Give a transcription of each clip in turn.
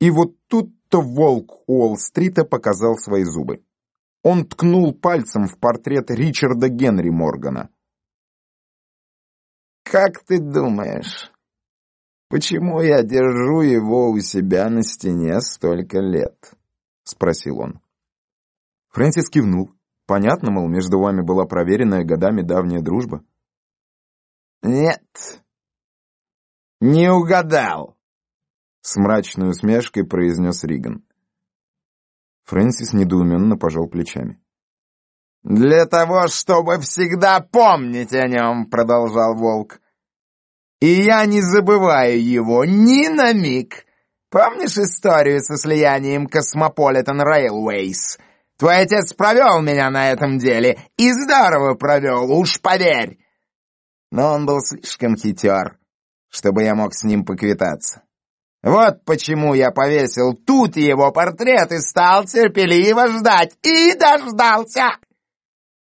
И вот тут-то волк Уолл-стрита показал свои зубы. Он ткнул пальцем в портрет Ричарда Генри Моргана. «Как ты думаешь, почему я держу его у себя на стене столько лет?» — спросил он. Фрэнсис кивнул. Понятно, мол, между вами была проверенная годами давняя дружба. «Нет, не угадал», — с мрачной усмешкой произнес Риган. Фрэнсис недоуменно пожал плечами. «Для того, чтобы всегда помнить о нем», — продолжал Волк. «И я не забываю его ни на миг. Помнишь историю со слиянием Cosmopolitan Railways? Твой отец провел меня на этом деле, и здорово провел, уж поверь. Но он был слишком хитер, чтобы я мог с ним поквитаться. Вот почему я повесил тут его портрет и стал терпеливо ждать. И дождался!»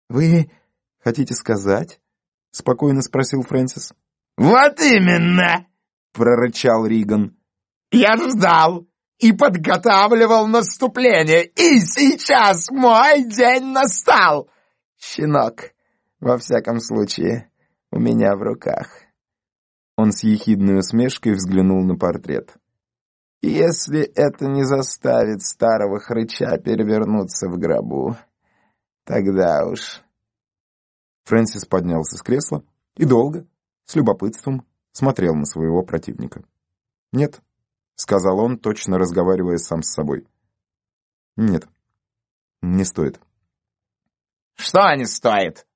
«Вы хотите сказать?» — спокойно спросил Фрэнсис. «Вот именно!» — прорычал Риган. «Я ждал и подготавливал наступление, и сейчас мой день настал! Щенок, во всяком случае, у меня в руках». Он с ехидной усмешкой взглянул на портрет. «Если это не заставит старого хрыча перевернуться в гробу, тогда уж...» Фрэнсис поднялся с кресла и долго, с любопытством, смотрел на своего противника. «Нет», — сказал он, точно разговаривая сам с собой. «Нет, не стоит». «Что не стоит?»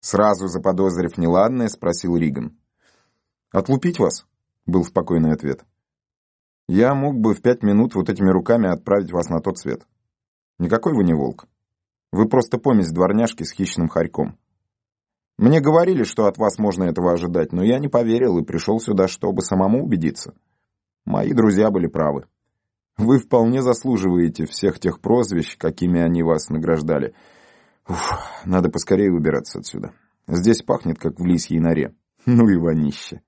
Сразу заподозрив неладное, спросил Риган. «Отлупить вас?» — был спокойный ответ. «Я мог бы в пять минут вот этими руками отправить вас на тот свет. Никакой вы не волк. Вы просто помесь дворняжки с хищным хорьком. Мне говорили, что от вас можно этого ожидать, но я не поверил и пришел сюда, чтобы самому убедиться. Мои друзья были правы. Вы вполне заслуживаете всех тех прозвищ, какими они вас награждали. Уф, надо поскорее убираться отсюда. Здесь пахнет, как в лисьей норе. Ну и вонище.